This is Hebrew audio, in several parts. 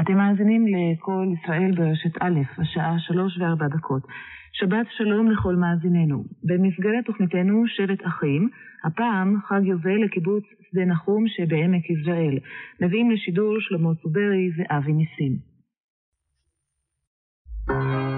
אתם מאזינים לכל ישראל ברשת א', השעה שלוש וארבע דקות. שבת שלום לכל מאזיננו. במסגרת תוכניתנו שבט אחים, הפעם חג יובל לקיבוץ שדה נחום שבעמק יזרעאל. מביאים לשידור שלמה צוברי ואבי ניסים. שככה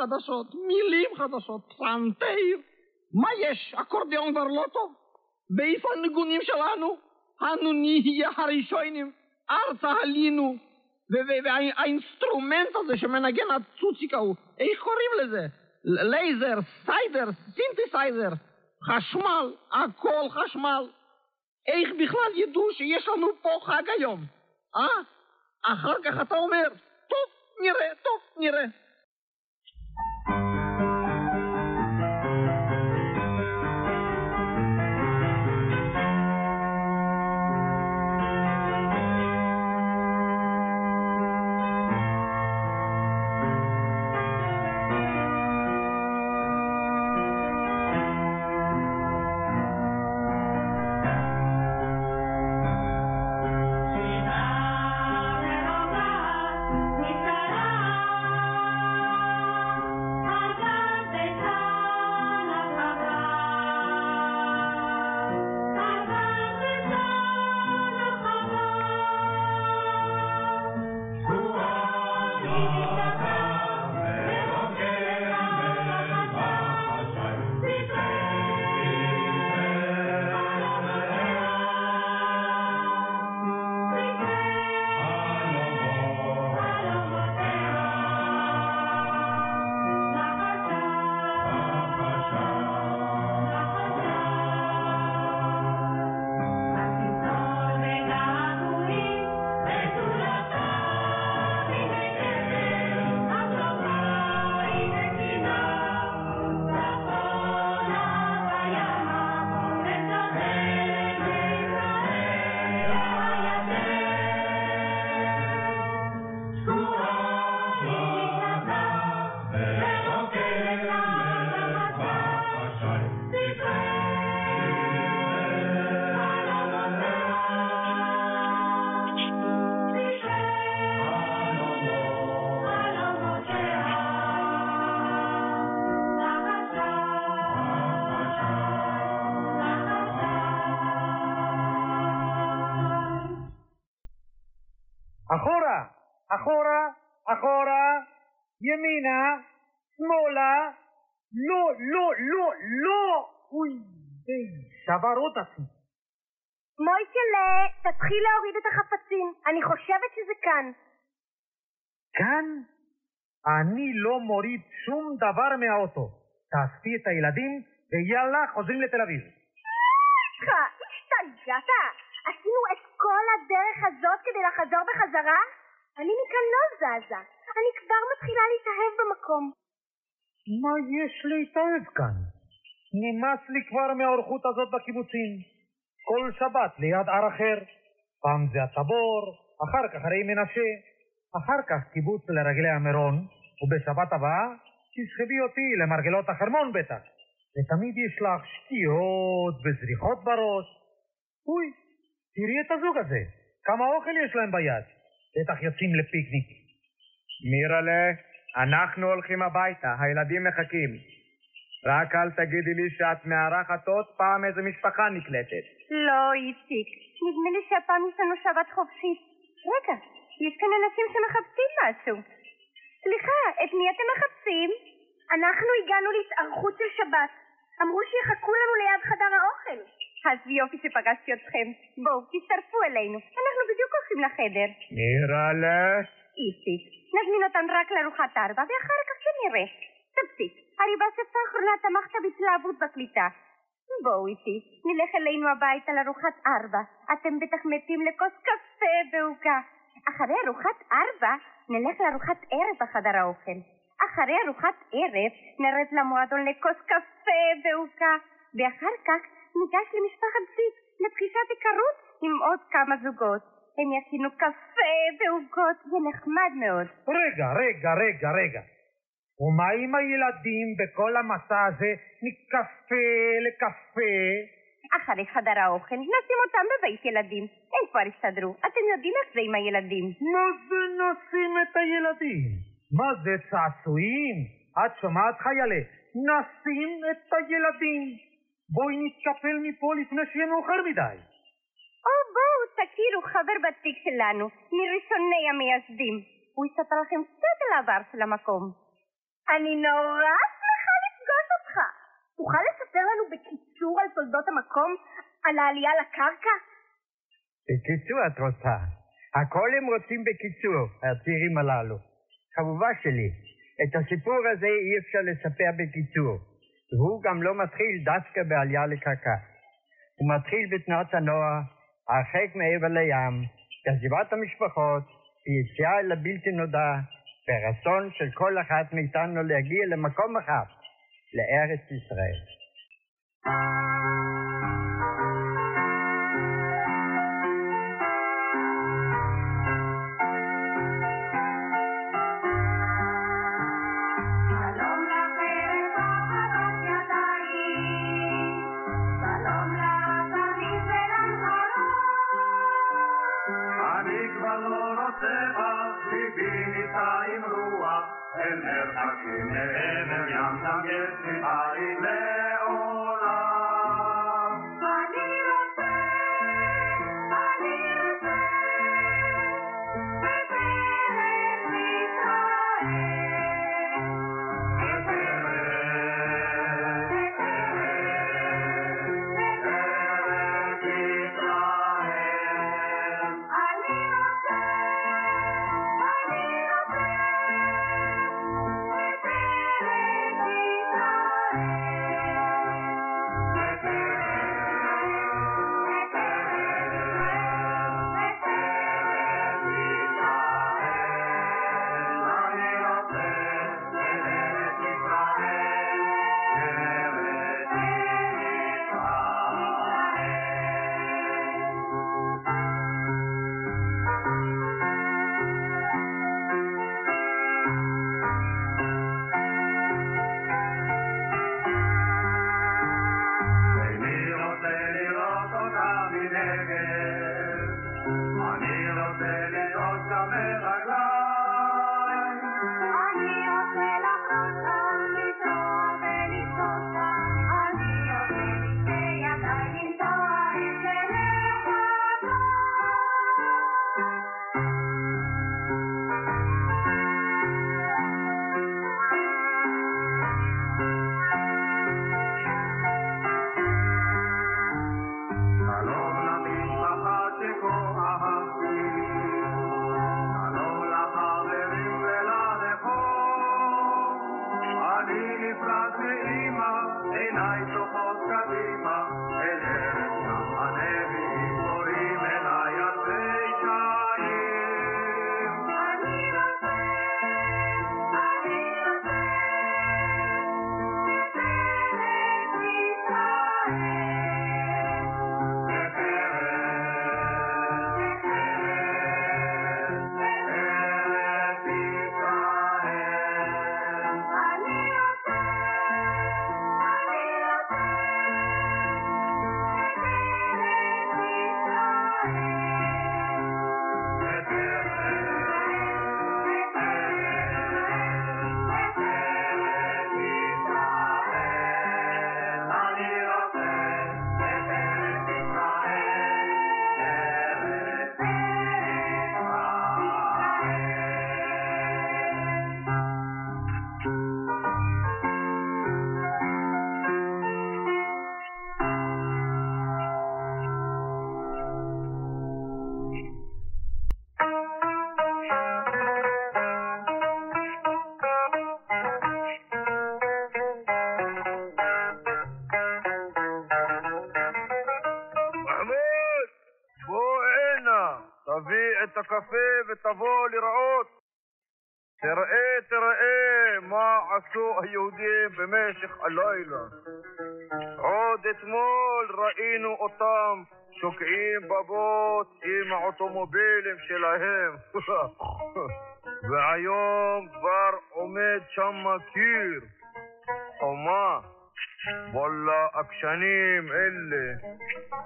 חדשות, מילים חדשות, פסנתר. מה יש? אקורדיון כבר לא טוב? ואיפה הניגונים שלנו? אנו נהיה הראשונים, ארצה עלינו. והאינסטרומנט הזה שמנגן הצוציק ההוא, איך קוראים לזה? לייזר, סיידר, סינתסייזר, חשמל, הכל חשמל. איך בכלל ידעו שיש לנו פה חג היום? אה? אחר כך אתה אומר, טוב, נראה, טוב, נראה. אחורה, אחורה, אחורה, ימינה, שמאלה, לא, לא, לא, לא! אוי, שבר אותי. מוישלה, תתחיל להוריד את החפצים. אני חושבת שזה כאן. כאן? אני לא מוריד שום דבר מהאוטו. תאספי את הילדים ויאללה, חוזרים לתל אביב. השתגעת? עשינו את כל הדרך הזאת כדי לחזור בחזרה? אני מכאן לא זזה. אני כבר מתחילה להתאהב במקום. מה יש להתאהב כאן? נמאס לי כבר מהאורחות הזאת בקיבוצים. כל שבת ליד הר אחר. פעם זה הטבור, אחר כך הרי מנשה, אחר כך קיבוץ לרגלי המירון, ובשבת הבאה תסחבי אותי למרגלות החרמון בטח. ותמיד יש לך שטויות וזריחות בראש. אוי, תראי את הזוג הזה, כמה אוכל יש להם ביד. בטח יוצאים לפיקניק. מירלה, אנחנו הולכים הביתה, הילדים מחכים. רק אל תגידי לי שאת מארחת עוד פעם איזה משפחה נקלטת. לא, איציק. נדמה לי שהפעם יש לנו שבת חופשית. רגע, יש כאן אנשים שמחפשים משהו. סליחה, את מי אתם מחפשים? אנחנו הגענו להתארכות של שבת. אמרו שיחכו לנו ליד חדר האוכל. אז יופי שפגשתי אתכם. בואו, תצטרפו אלינו. אנחנו בדיוק הולכים לחדר. מירלה? איציק, נזמין אותם רק לארוחת ארבע, ואחר כך שנראה. תפסיק, הרי בספר האחרונה תמכת בהתלהבות בקליטה. בואו איתי, נלך אלינו הביתה לארוחת ארבע. אתם בטח מתים לכוס קפה ועוגה. אחרי ארוחת ארבע, נלך לארוחת ערב בחדר האוכל. אחרי ארוחת ערב, נרד למועדון לכוס קפה ועוגה. ואחר כך ניגש למשפחת זיו לפגישת היכרות עם עוד כמה זוגות. הם יכינו קפה ועוגות, זה נחמד מאוד. רגע, רגע, רגע, רגע. ומה עם הילדים בכל המסע הזה מקפה לקפה? אחרי חדר האוכל, נשים אותם בבית ילדים. הם כבר הסתדרו. אתם יודעים איך זה עם הילדים. מה זה נשים את הילדים? מה זה צעצועים? את שומעת חיילה? נשים את הילדים. בואי נתקפל מפה לפני שיהיה מאוחר מדי. או בואו תכירו חבר ותיק שלנו, מראשוני המייסדים. הוא יספר לכם קצת על העבר של המקום. אני נורא שמחה לפגוש אותך. תוכל לספר לנו בקיצור על תולדות המקום? על העלייה לקרקע? בקיצור את רוצה. הכל הם רוצים בקיצור, הצעירים הללו. חבובה שלי, את הסיפור הזה אי אפשר לספר בקיצור. והוא גם לא מתחיל דווקא בעלייה לקרקע. הוא מתחיל בתנועת הנוער, הרחק מעבר לים, בעזיבת המשפחות, ביציאה אל הבלתי נודע, ברצון של כל אחת מאיתנו להגיע למקום אחד, לארץ ישראל. I'm just in הקפה ותבוא לראות. תראה, תראה מה עשו היהודים במשך הלילה. עוד אתמול ראינו אותם שוקעים בבוץ עם האוטומובילים שלהם. והיום כבר עומד שם קיר, חומה. וואלה, עקשנים אלה,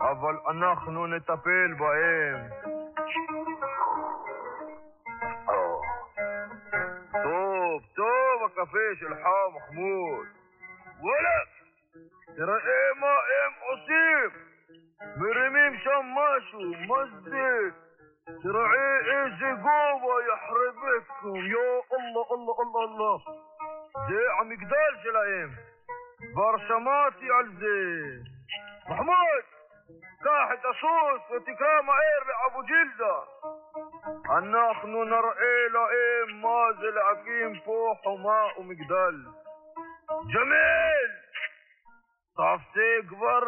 אבל אנחנו נטפל בהם. הקפה שלך, מחמוד. וואלה, תראה מה הם עושים. מרימים שם משהו, מה זה? תראה איזה גובה יחרבקום, יא אללה, אללה, אללה, אללה. זה המגדל שלהם. כבר שמעתי על זה. מחמוד, קח את הסוס ותקרא מהר לאבו ג'ילדה. אנחנו נראה להם מה זה להקים פה חומה ומגדל. ג'מיל, תפסיק כבר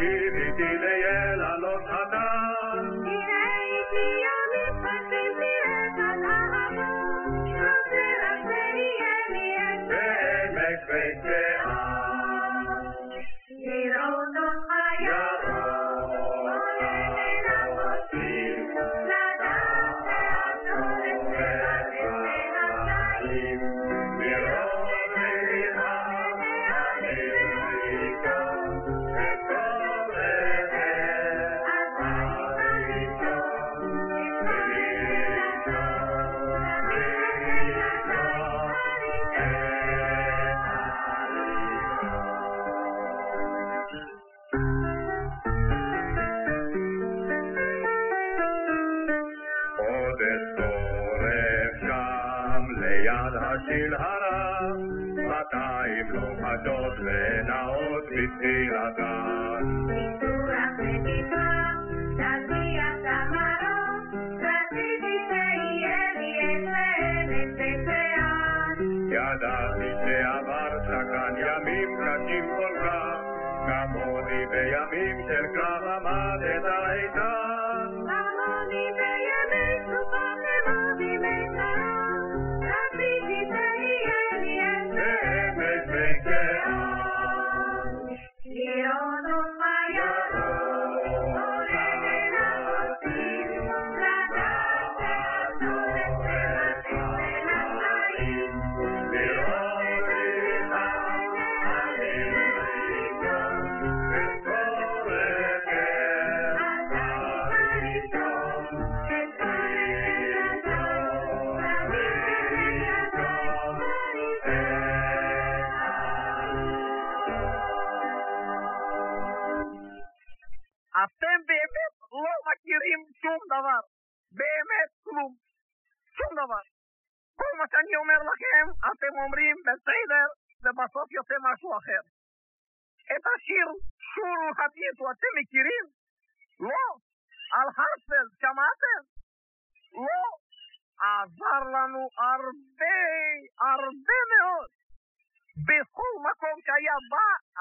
Give me, give me.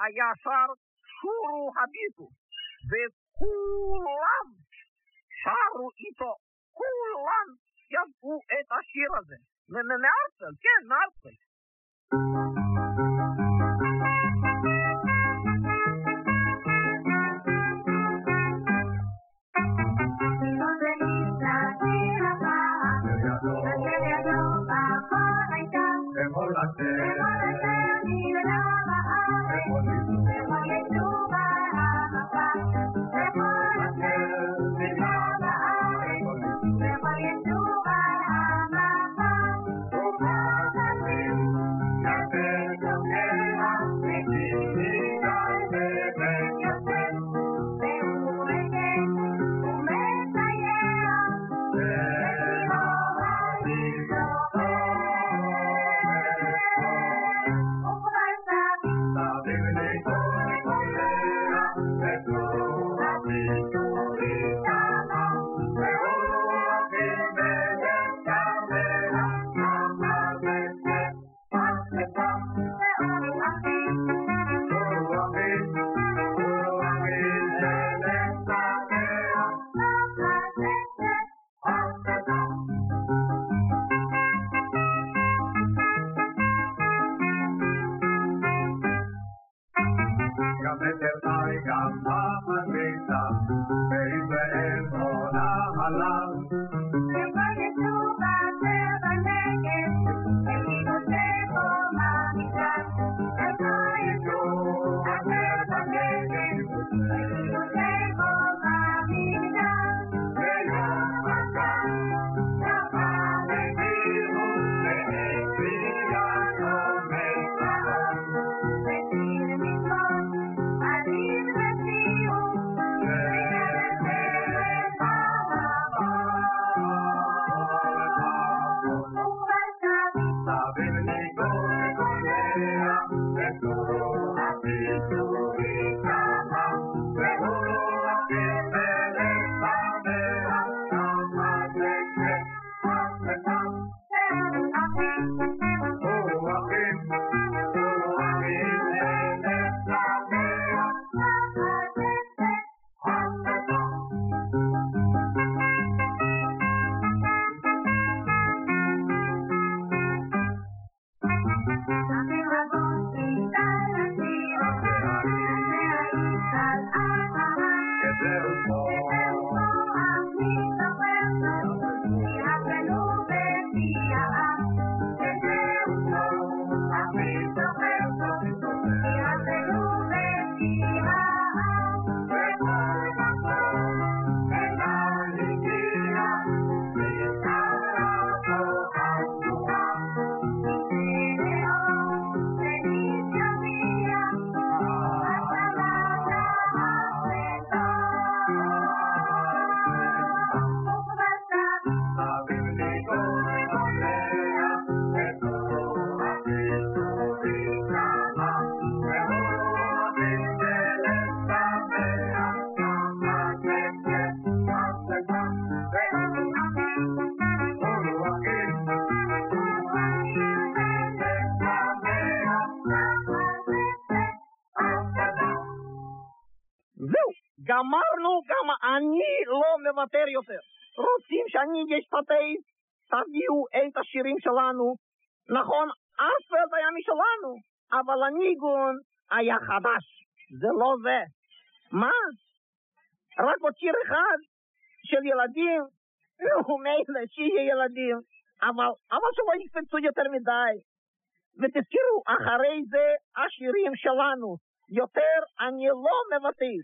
הישר שורו הביטו, וכולם שרו איתו, כולם ידעו את השיר הזה. מארצל, כן, שאני אשתתף? תביאו את השירים שלנו. נכון, אספלד היה משלנו, אבל הניגון היה חדש. זה לא זה. מה? רק עוד שיר אחד של ילדים? נו, מילא, שיהיה ילדים. אבל, אבל שלא יקפצו יותר מדי. ותזכרו, אחרי זה השירים שלנו. יותר אני לא מוותר.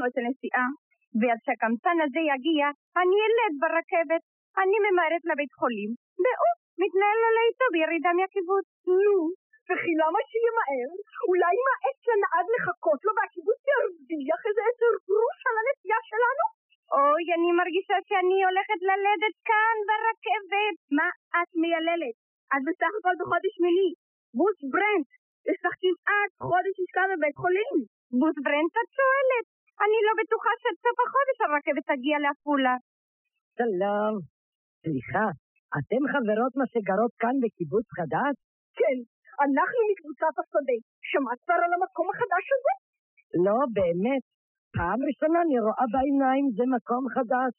בשבילנו את הנסיעה. ועד שהקמצן הזה יגיע, אני אלד ברכבת. אני ממהרת לבית חולים, והוא מתנהל עלי איתו בירידה מהקיבוץ. נו, וכי למה שימהר? אולי מעט לנהג לחכות לו והקיבוץ ירוויח איזה עשר גרוש על הנסיעה שלנו? אוי, אני מרגישה שאני הולכת ללדת כאן ברכבת. מה את מייללת? את בסך הכל בחודש שמיני. בוס ברנט, יש לך כמעט חודש לשכה בבית חולים. בוס ברנט את שואלת? אני לא בטוחה שעד סוף החודש הרכבת תגיע לעפולה. שלום. סליחה, אתם חברות מה שגרות כאן בקיבוץ חדש? כן, אנחנו מקבוצת השדה. שמעת כבר על המקום החדש הזה? לא, באמת. פעם ראשונה אני רואה בעיניים זה מקום חדש.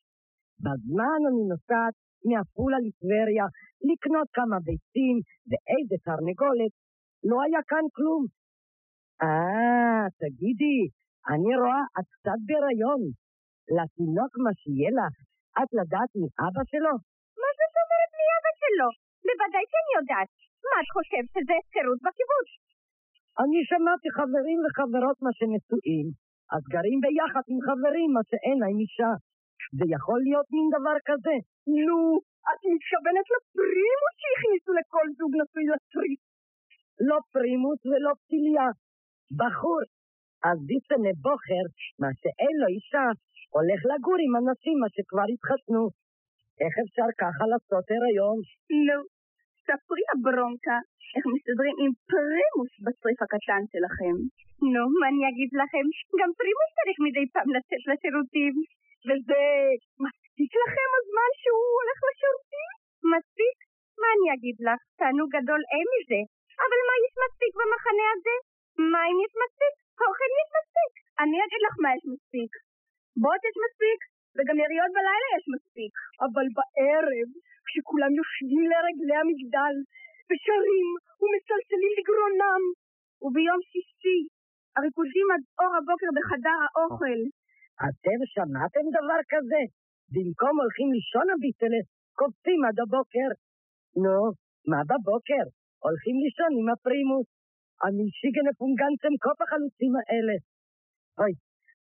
בזמן אני נוסעת מעפולה לטבריה לקנות כמה ביצים ואיזה תרנגולת. לא היה כאן כלום. אה, תגידי, אני רואה, את קצת בהיריון. לתינוק מה שיהיה לך, את לדעת מאבא שלו? מה זאת אומרת מי אבא שלו? בוודאי שאני יודעת. מה את חושבת שזה הפקרות בקיבוץ? אני שמעתי חברים וחברות מה שנשואים, אז גרים ביחד עם חברים מה שאין להם אישה. זה יכול להיות מין דבר כזה. נו, את מתכוונת לפרימוס שהכניסו לכל זוג נשוי לצריף. לא פרימוס ולא פתיליה. בחור, אז דיסנה בוכר, מה שאין לו אישה, הולך לגור עם אנשים מה שכבר התחתנו. איך אפשר ככה לעשות הריון? נו, ספרי הברונקה איך מסתדרים עם פרימוס בצריף הקטן שלכם. נו, מה אני אגיד לכם? גם פרימוס צריך מדי פעם לצאת לשירותים. וזה מספיק לכם הזמן שהוא הולך לשירותים? מספיק? מה אני אגיד לך? תענוג גדול אין מזה. אבל מה יש מספיק במחנה הזה? מים יש מספיק? אוכל יש מספיק? אני אגיד לך מה יש מספיק. בוט יש מספיק, וגם יריות בלילה יש מספיק. אבל בערב, כשכולם יושבים לרגלי המגדל, ושרים ומצלצלים לגרונם, וביום שישי, הריקודים עד אור הבוקר בחדר האוכל. אתם שמעתם דבר כזה? במקום הולכים לישון הביטלה, קופצים עד הבוקר. נו, מה בבוקר? הולכים לישון עם הפרימוס. אני שיגן אפונגנצם קופ החלוצים האלה. אוי,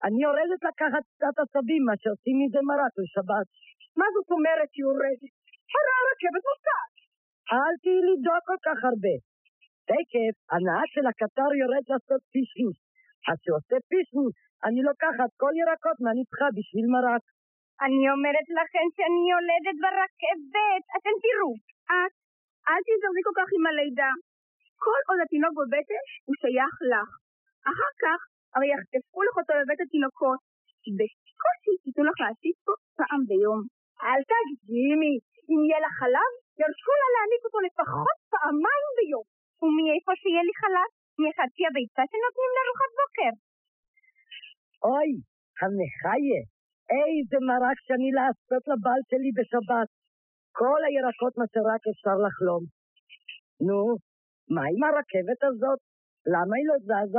אני יורדת לקחת קצת עשבים, מה שעושים מזה מרק לשבת. מה זאת אומרת יורדת? הרי הרכבת נוסעת. אל תהיי לדאוג כל כך הרבה. תקף, הנהג של הקטר יורד לעשות פישן. אז כשעושה פישן, אני לוקחת כל ירקות מהנצחה בשביל מרק. אני אומרת לכם שאני יולדת ברכבת. אתם תראו, את, אל תזרזי כל כך עם הלידה. כל עוד התינוק בבטן, הוא שייך לך. אחר כך, הרי יחטפו לך אותו בבית התינוקות. בקושי תיתנו לך להסיס פה פעם ביום. אל תגזימי, אם יהיה לך חלב, ירשו לה להעניק אותו לפחות פעמיים ביום. ומאיפה שיהיה לי חלב? מחצי הביצה שנותנים לארוחת בוקר. אוי, המחיה, איזה מרק שאני לעשות לבעל שלי בשבת. כל הירקות מה שרק אפשר לחלום. נו, מה עם הרכבת הזאת? למה היא לא זזה?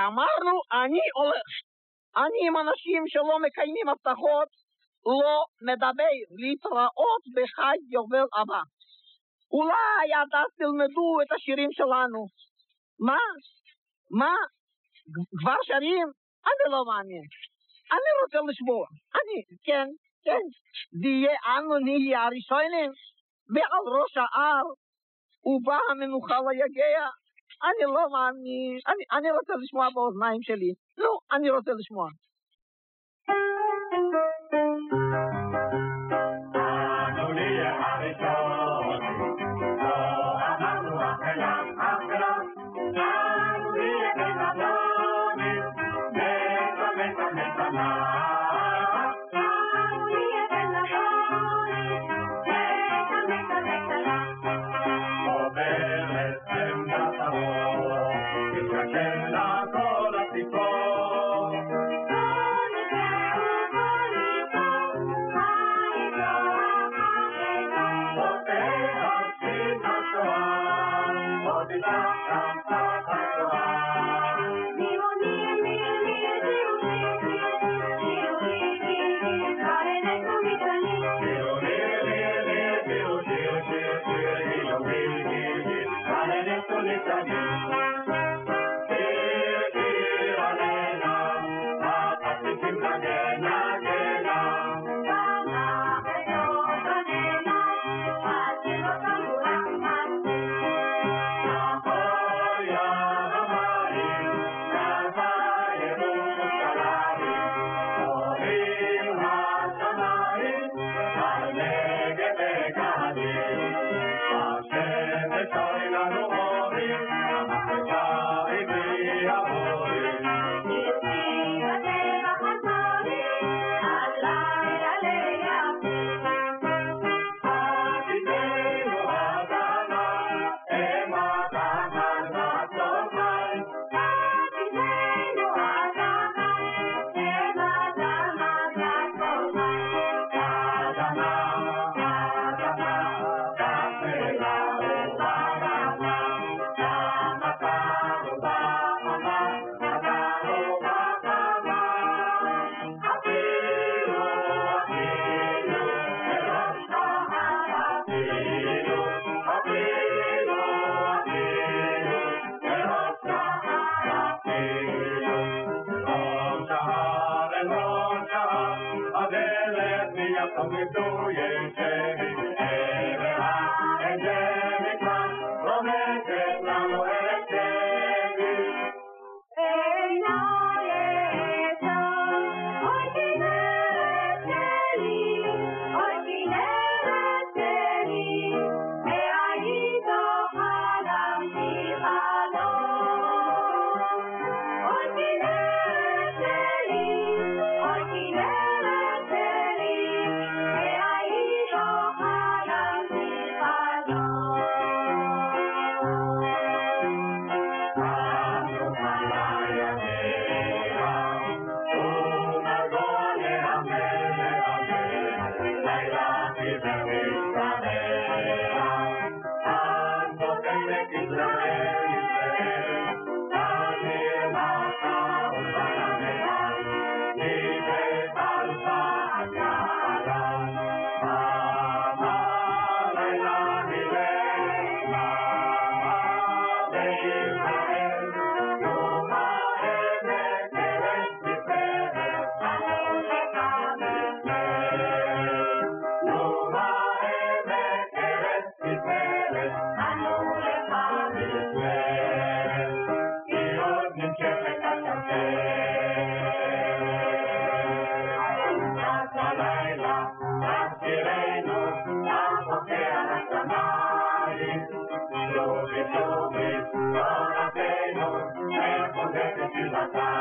זהו, גמרנו, אני הולך. אני עם אנשים שלא מקיימים הבטחות, לא מדבר להתראות בחג יובל הבא. אולי עד אז תלמדו את השירים שלנו. מה? מה? כבר שרים? אני לא מאמין. אני רוצה לשמוע. אני, כן, כן. דיה אנו נהיה הראשונים, ועל ראש ההר, ובא המנוחה ליגע. אני לא מאמין, אני, אני רוצה לשמוע באוזניים שלי. נו, אני רוצה לשמוע. la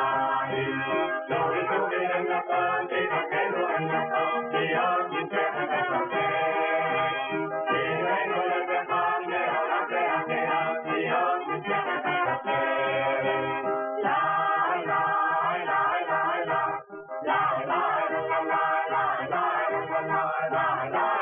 la la la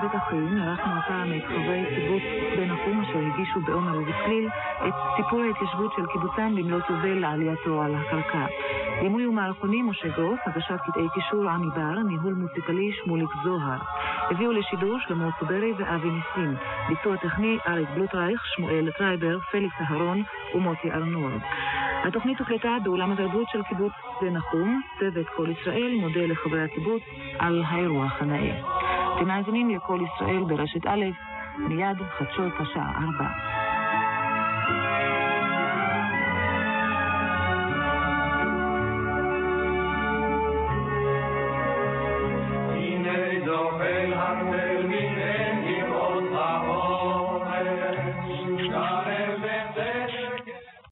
שבת ערכנו הפעם את חברי קיבוץ שדה נחום אשר הגישו באומר ובצליל את סיפור ההתיישבות של קיבוצם במלאת יובל לעלייתו על הקרקע. בימוי ומערכונים משה גרוס, הגשת קטעי קישור עמי בר, ניהול מוזיקלי שמוליק זוהר. הביאו לשידור שלמה צוברי ואבי ניסים. ביצוע טכני אריק בלוטרייך, שמואל טרייבר, פליקס אהרון ומוטי ארנור. התוכנית הוקלטה באולם התרבות של קיבוץ שדה נחום, צוות קול ישראל מודה לחברי הקיבוץ על האירוח הנאה. אתם מאזינים לכל ישראל ברשת א', מיד חדשות השעה 4.